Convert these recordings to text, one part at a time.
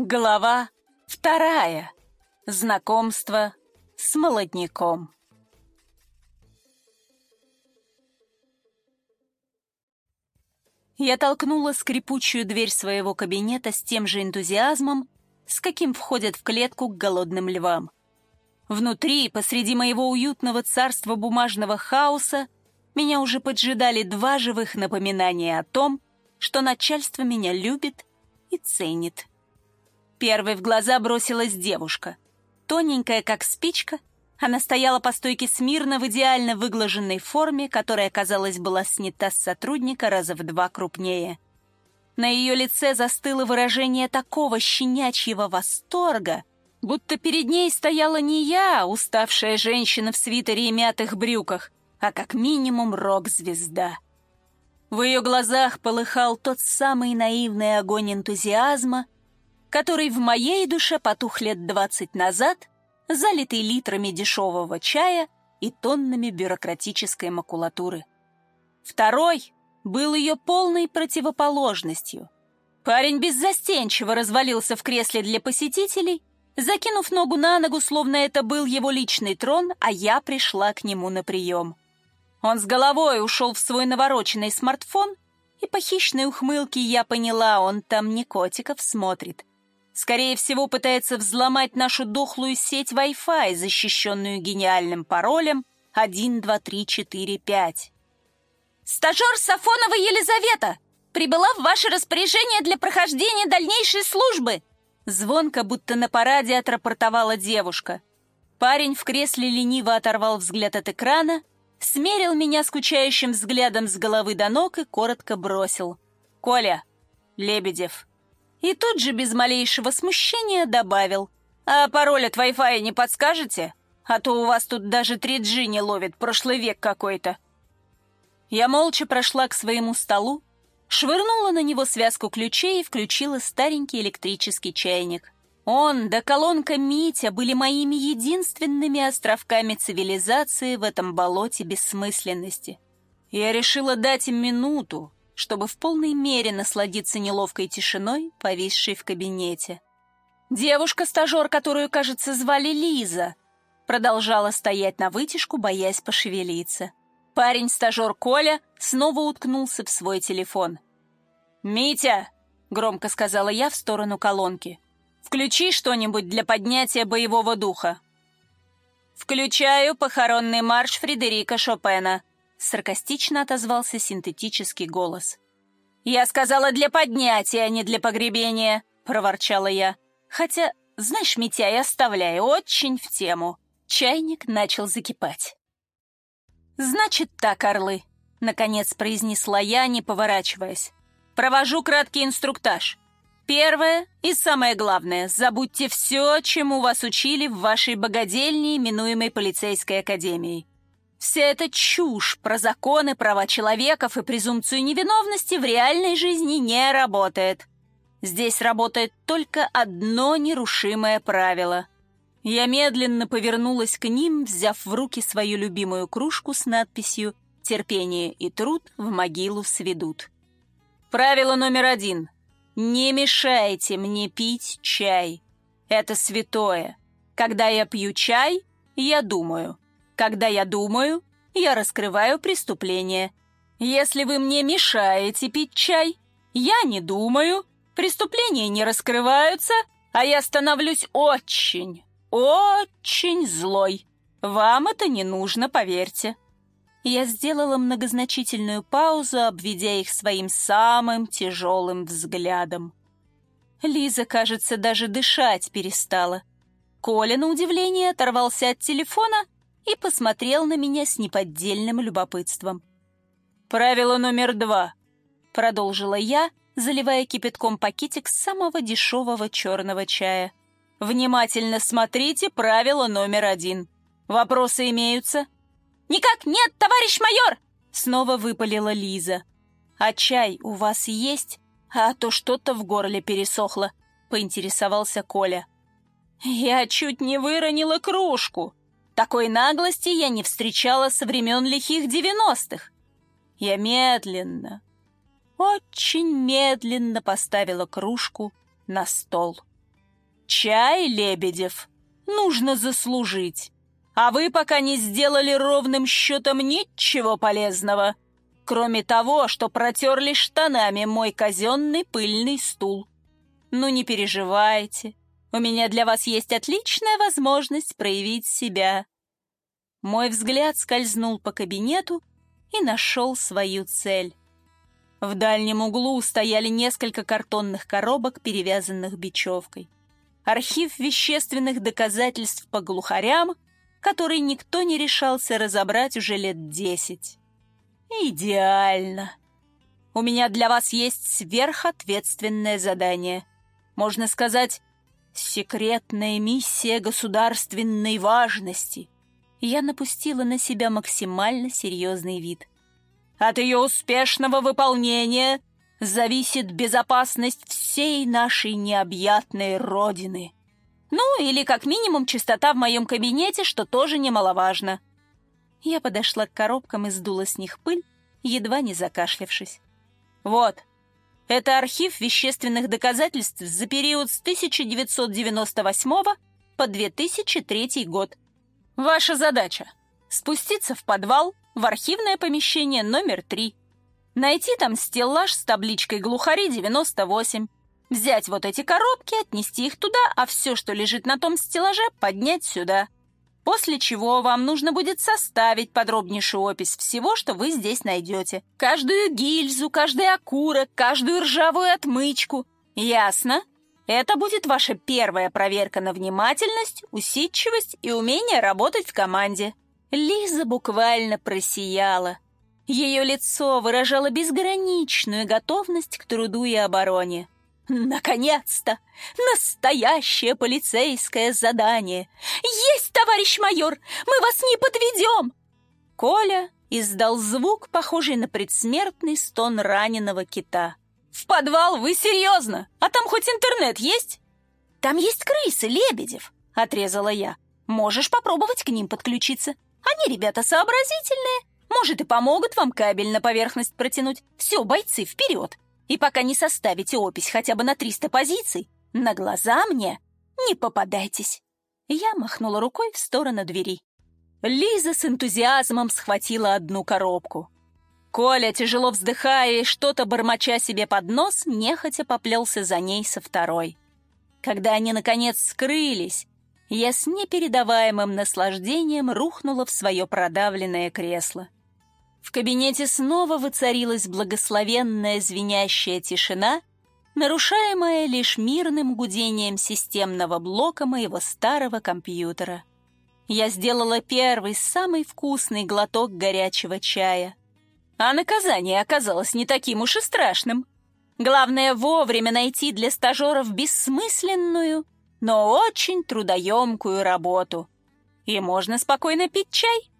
Глава вторая. Знакомство с молодняком. Я толкнула скрипучую дверь своего кабинета с тем же энтузиазмом, с каким входят в клетку к голодным львам. Внутри, посреди моего уютного царства бумажного хаоса, меня уже поджидали два живых напоминания о том, что начальство меня любит и ценит. Первой в глаза бросилась девушка. Тоненькая, как спичка, она стояла по стойке смирно в идеально выглаженной форме, которая, казалось, была снята с сотрудника раза в два крупнее. На ее лице застыло выражение такого щенячьего восторга, будто перед ней стояла не я, уставшая женщина в свитере и мятых брюках, а как минимум рок-звезда. В ее глазах полыхал тот самый наивный огонь энтузиазма, который в моей душе потух лет двадцать назад, залитый литрами дешевого чая и тоннами бюрократической макулатуры. Второй был ее полной противоположностью. Парень беззастенчиво развалился в кресле для посетителей, закинув ногу на ногу, словно это был его личный трон, а я пришла к нему на прием. Он с головой ушел в свой навороченный смартфон, и по хищной ухмылке я поняла, он там не котиков смотрит, Скорее всего, пытается взломать нашу дохлую сеть Wi-Fi, защищенную гениальным паролем 12345. «Стажер Сафонова Елизавета! Прибыла в ваше распоряжение для прохождения дальнейшей службы!» Звонко, будто на параде отрапортовала девушка. Парень в кресле лениво оторвал взгляд от экрана, смерил меня скучающим взглядом с головы до ног и коротко бросил. «Коля, Лебедев». И тут же без малейшего смущения добавил. «А пароль от Wi-Fi не подскажете? А то у вас тут даже 3G не ловит, прошлый век какой-то». Я молча прошла к своему столу, швырнула на него связку ключей и включила старенький электрический чайник. Он да колонка Митя были моими единственными островками цивилизации в этом болоте бессмысленности. Я решила дать им минуту, чтобы в полной мере насладиться неловкой тишиной, повисшей в кабинете. Девушка-стажер, которую, кажется, звали Лиза, продолжала стоять на вытяжку, боясь пошевелиться. Парень-стажер Коля снова уткнулся в свой телефон. «Митя!» — громко сказала я в сторону колонки. «Включи что-нибудь для поднятия боевого духа». «Включаю похоронный марш Фредерика Шопена», Саркастично отозвался синтетический голос. «Я сказала для поднятия, а не для погребения», — проворчала я. «Хотя, знаешь, Митяй, оставляй, очень в тему». Чайник начал закипать. «Значит так, орлы», — наконец произнесла я, не поворачиваясь. «Провожу краткий инструктаж. Первое и самое главное, забудьте все, чему вас учили в вашей богадельне, именуемой полицейской академией. Вся эта чушь про законы, права человеков и презумпцию невиновности в реальной жизни не работает. Здесь работает только одно нерушимое правило. Я медленно повернулась к ним, взяв в руки свою любимую кружку с надписью «Терпение и труд в могилу сведут». Правило номер один. Не мешайте мне пить чай. Это святое. Когда я пью чай, я думаю – когда я думаю, я раскрываю преступление. Если вы мне мешаете пить чай, я не думаю, преступления не раскрываются, а я становлюсь очень, очень злой. Вам это не нужно, поверьте. Я сделала многозначительную паузу, обведя их своим самым тяжелым взглядом. Лиза, кажется, даже дышать перестала. Коля, на удивление, оторвался от телефона и посмотрел на меня с неподдельным любопытством. «Правило номер два», — продолжила я, заливая кипятком пакетик самого дешевого черного чая. «Внимательно смотрите правило номер один. Вопросы имеются?» «Никак нет, товарищ майор!» — снова выпалила Лиза. «А чай у вас есть? А то что-то в горле пересохло», — поинтересовался Коля. «Я чуть не выронила кружку», такой наглости я не встречала со времен лихих девяностых. Я медленно, очень медленно поставила кружку на стол. Чай, Лебедев, нужно заслужить. А вы пока не сделали ровным счетом ничего полезного, кроме того, что протерли штанами мой казенный пыльный стул. Ну не переживайте, у меня для вас есть отличная возможность проявить себя. Мой взгляд скользнул по кабинету и нашел свою цель. В дальнем углу стояли несколько картонных коробок, перевязанных бечевкой архив вещественных доказательств по глухарям, который никто не решался разобрать уже лет десять. Идеально. У меня для вас есть сверхответственное задание. Можно сказать, секретная миссия государственной важности. Я напустила на себя максимально серьезный вид. От ее успешного выполнения зависит безопасность всей нашей необъятной родины. Ну, или как минимум чистота в моем кабинете, что тоже немаловажно. Я подошла к коробкам и сдула с них пыль, едва не закашлявшись. Вот, это архив вещественных доказательств за период с 1998 по 2003 год. Ваша задача — спуститься в подвал в архивное помещение номер 3 Найти там стеллаж с табличкой «Глухари 98», взять вот эти коробки, отнести их туда, а все, что лежит на том стеллаже, поднять сюда. После чего вам нужно будет составить подробнейшую опись всего, что вы здесь найдете. Каждую гильзу, каждый окурок, каждую ржавую отмычку. Ясно? Это будет ваша первая проверка на внимательность, усидчивость и умение работать в команде. Лиза буквально просияла. Ее лицо выражало безграничную готовность к труду и обороне. «Наконец-то! Настоящее полицейское задание! Есть, товарищ майор! Мы вас не подведем!» Коля издал звук, похожий на предсмертный стон раненого кита. «В подвал вы серьезно? А там хоть интернет есть?» «Там есть крысы, Лебедев», — отрезала я. «Можешь попробовать к ним подключиться. Они ребята сообразительные, может, и помогут вам кабель на поверхность протянуть. Все, бойцы, вперед! И пока не составите опись хотя бы на 300 позиций, на глаза мне не попадайтесь. Я махнула рукой в сторону двери. Лиза с энтузиазмом схватила одну коробку. Коля, тяжело вздыхая и что-то бормоча себе под нос, нехотя поплелся за ней со второй. Когда они, наконец, скрылись, я с непередаваемым наслаждением рухнула в свое продавленное кресло. В кабинете снова воцарилась благословенная звенящая тишина, нарушаемая лишь мирным гудением системного блока моего старого компьютера. Я сделала первый, самый вкусный глоток горячего чая. А наказание оказалось не таким уж и страшным. Главное вовремя найти для стажеров бессмысленную, но очень трудоемкую работу. И можно спокойно пить чай.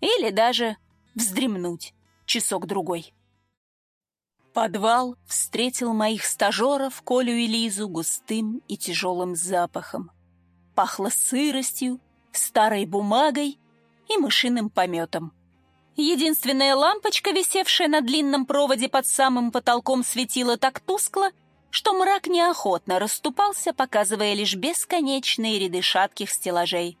Или даже вздремнуть часок-другой. Подвал встретил моих стажеров, Колю и Лизу, густым и тяжелым запахом. Пахло сыростью, старой бумагой и мышиным пометом. Единственная лампочка, висевшая на длинном проводе под самым потолком, светила так тускло, что мрак неохотно расступался, показывая лишь бесконечные ряды шатких стеллажей.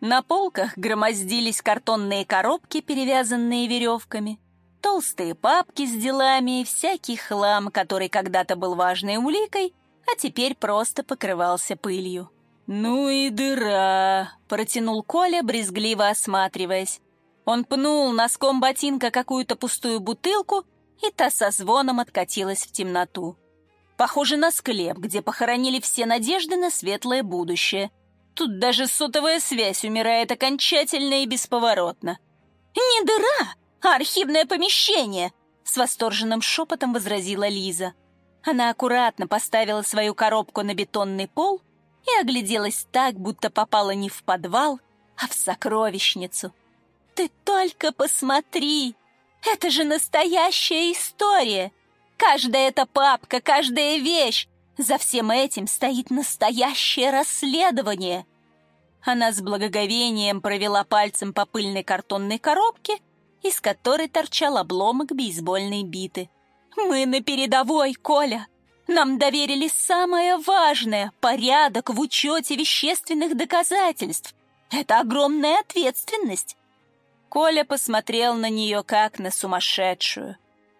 На полках громоздились картонные коробки, перевязанные веревками, толстые папки с делами и всякий хлам, который когда-то был важной уликой, а теперь просто покрывался пылью. «Ну и дыра!» — протянул Коля, брезгливо осматриваясь. Он пнул носком ботинка какую-то пустую бутылку, и та со звоном откатилась в темноту. Похоже на склеп, где похоронили все надежды на светлое будущее — Тут даже сотовая связь умирает окончательно и бесповоротно. «Не дыра, а архивное помещение!» С восторженным шепотом возразила Лиза. Она аккуратно поставила свою коробку на бетонный пол и огляделась так, будто попала не в подвал, а в сокровищницу. «Ты только посмотри! Это же настоящая история! Каждая эта папка, каждая вещь, за всем этим стоит настоящее расследование. Она с благоговением провела пальцем по пыльной картонной коробке, из которой торчал обломок бейсбольной биты. «Мы на передовой, Коля! Нам доверили самое важное — порядок в учете вещественных доказательств. Это огромная ответственность. Коля посмотрел на нее, как на сумасшедшую.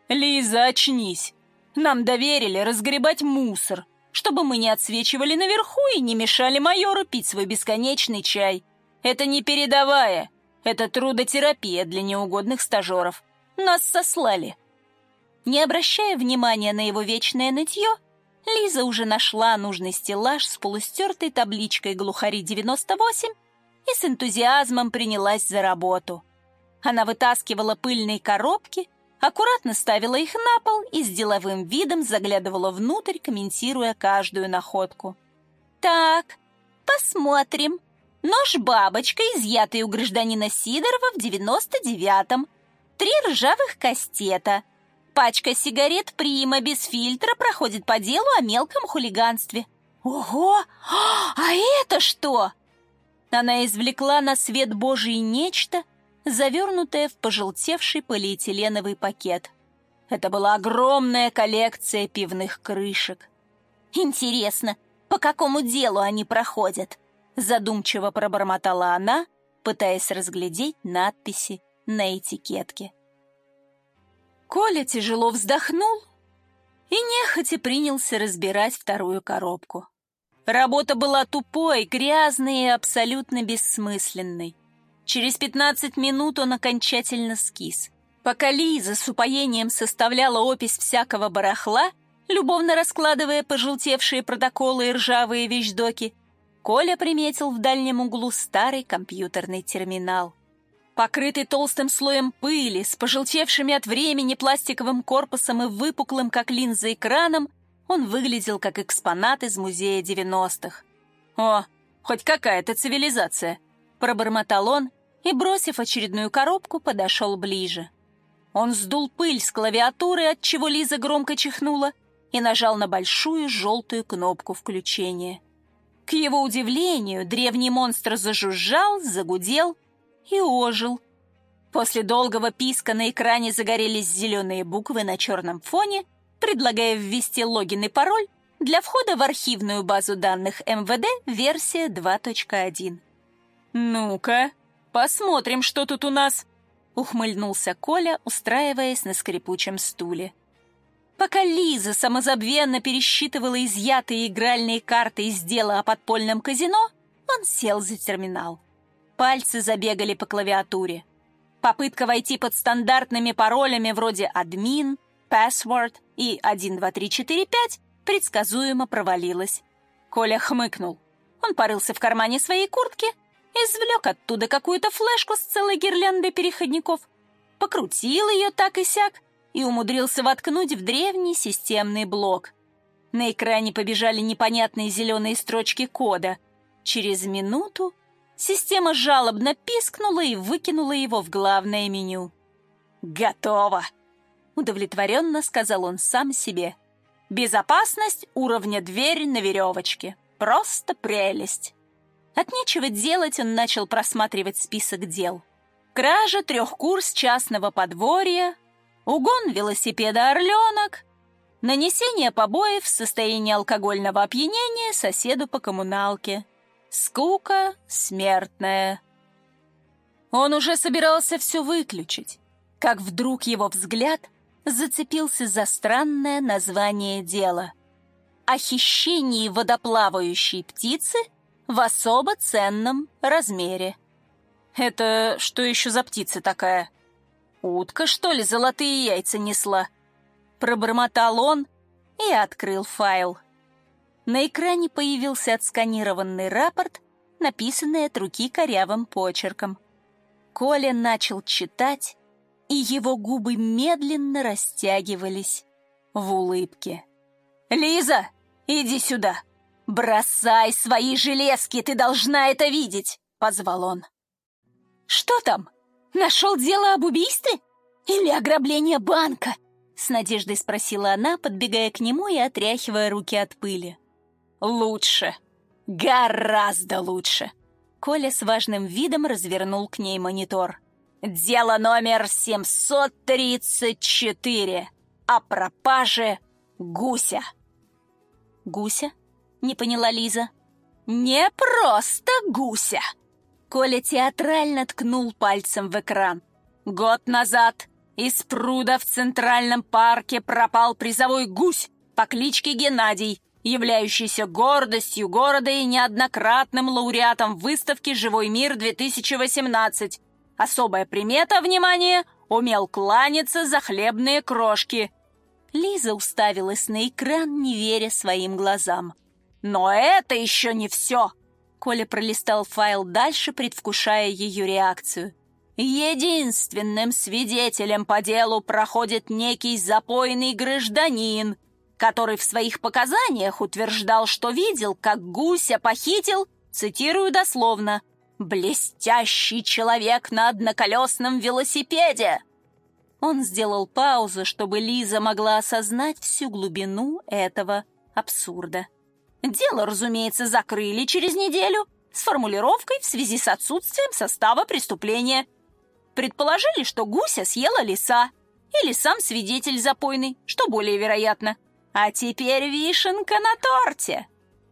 «Лиза, очнись! Нам доверили разгребать мусор, чтобы мы не отсвечивали наверху и не мешали майору пить свой бесконечный чай. Это не передовая, это трудотерапия для неугодных стажеров. Нас сослали». Не обращая внимания на его вечное нытье, Лиза уже нашла нужный стеллаж с полустертой табличкой «Глухари-98» и с энтузиазмом принялась за работу. Она вытаскивала пыльные коробки, аккуратно ставила их на пол и с деловым видом заглядывала внутрь, комментируя каждую находку. «Так, посмотрим. Нож-бабочка, изъятый у гражданина Сидорова в 99-м. Три ржавых кастета. Пачка сигарет «Прима» без фильтра проходит по делу о мелком хулиганстве. Ого! А это что? Она извлекла на свет Божий нечто, завернутое в пожелтевший полиэтиленовый пакет. Это была огромная коллекция пивных крышек. «Интересно, по какому делу они проходят?» Задумчиво пробормотала она, пытаясь разглядеть надписи на этикетке. Коля тяжело вздохнул и нехотя принялся разбирать вторую коробку. Работа была тупой, грязной и абсолютно бессмысленной. Через пятнадцать минут он окончательно скис. Пока Лиза с упоением составляла опись всякого барахла, любовно раскладывая пожелтевшие протоколы и ржавые вещдоки, Коля приметил в дальнем углу старый компьютерный терминал. Покрытый толстым слоем пыли, с пожелтевшими от времени пластиковым корпусом и выпуклым, как линза, экраном, он выглядел как экспонат из музея 90-х. «О, хоть какая-то цивилизация!» — пробормотал он и, бросив очередную коробку, подошел ближе. Он сдул пыль с клавиатуры, от чего Лиза громко чихнула, и нажал на большую желтую кнопку включения. К его удивлению, древний монстр зажужжал, загудел — и ожил. После долгого писка на экране загорелись зеленые буквы на черном фоне, предлагая ввести логин и пароль для входа в архивную базу данных МВД версия 2.1. «Ну-ка, посмотрим, что тут у нас», — ухмыльнулся Коля, устраиваясь на скрипучем стуле. Пока Лиза самозабвенно пересчитывала изъятые игральные карты из дела о подпольном казино, он сел за терминал. Пальцы забегали по клавиатуре. Попытка войти под стандартными паролями вроде «админ», «password» и «12345» предсказуемо провалилась. Коля хмыкнул. Он порылся в кармане своей куртки, извлек оттуда какую-то флешку с целой гирляндой переходников, покрутил ее так и сяк и умудрился воткнуть в древний системный блок. На экране побежали непонятные зеленые строчки кода. Через минуту Система жалобно пискнула и выкинула его в главное меню. «Готово!» — удовлетворенно сказал он сам себе. «Безопасность уровня дверь на веревочке. Просто прелесть!» От нечего делать он начал просматривать список дел. Кража трех курс частного подворья, угон велосипеда «Орленок», нанесение побоев в состоянии алкогольного опьянения соседу по коммуналке, Скука смертная. Он уже собирался все выключить, как вдруг его взгляд зацепился за странное название дела. О хищении водоплавающей птицы в особо ценном размере. Это что еще за птица такая? Утка, что ли, золотые яйца несла? Пробормотал он и открыл файл. На экране появился отсканированный рапорт, написанный от руки корявым почерком. Коля начал читать, и его губы медленно растягивались в улыбке. «Лиза, иди сюда! Бросай свои железки, ты должна это видеть!» — позвал он. «Что там? Нашел дело об убийстве? Или ограбление банка?» — с надеждой спросила она, подбегая к нему и отряхивая руки от пыли. Лучше. Гораздо лучше. Коля с важным видом развернул к ней монитор. Дело номер 734 о пропаже гуся. Гуся? Не поняла Лиза. Не просто гуся. Коля театрально ткнул пальцем в экран. Год назад из пруда в Центральном парке пропал призовой гусь по кличке Геннадий, являющийся гордостью города и неоднократным лауреатом выставки «Живой мир-2018». Особая примета, внимание, умел кланяться за хлебные крошки. Лиза уставилась на экран, не веря своим глазам. «Но это еще не все!» Коля пролистал файл дальше, предвкушая ее реакцию. «Единственным свидетелем по делу проходит некий запойный гражданин, который в своих показаниях утверждал, что видел, как гуся похитил, цитирую дословно, «блестящий человек на одноколесном велосипеде». Он сделал паузу, чтобы Лиза могла осознать всю глубину этого абсурда. Дело, разумеется, закрыли через неделю с формулировкой в связи с отсутствием состава преступления. Предположили, что гуся съела лиса, или сам свидетель запойный, что более вероятно. А теперь вишенка на торте.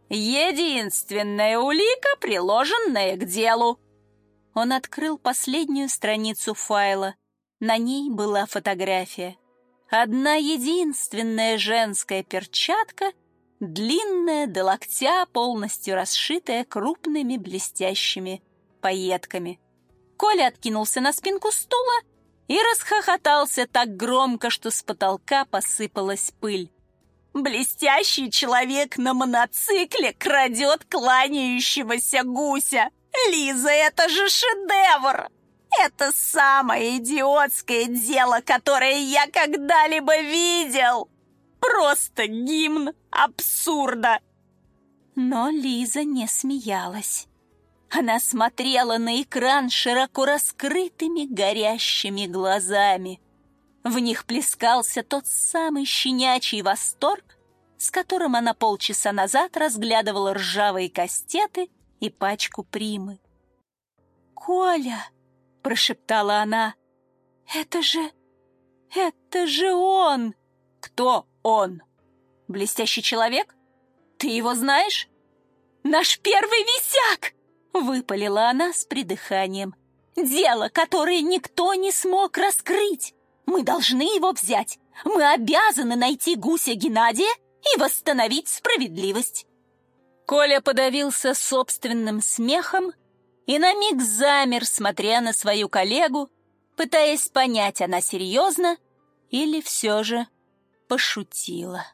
Единственная улика, приложенная к делу. Он открыл последнюю страницу файла. На ней была фотография. Одна единственная женская перчатка — длинная до локтя, полностью расшитая крупными блестящими пайетками. Коля откинулся на спинку стула и расхохотался так громко, что с потолка посыпалась пыль. «Блестящий человек на моноцикле крадет кланяющегося гуся! Лиза, это же шедевр! Это самое идиотское дело, которое я когда-либо видел!» Просто гимн абсурда!» Но Лиза не смеялась. Она смотрела на экран широко раскрытыми горящими глазами. В них плескался тот самый щенячий восторг, с которым она полчаса назад разглядывала ржавые кастеты и пачку примы. «Коля!» — прошептала она. «Это же... это же он!» «Кто он. Блестящий человек? Ты его знаешь? Наш первый висяк! Выпалила она с придыханием. Дело, которое никто не смог раскрыть. Мы должны его взять. Мы обязаны найти гуся Геннадия и восстановить справедливость. Коля подавился собственным смехом и на миг замер, смотря на свою коллегу, пытаясь понять, она серьезно или все же пошутила.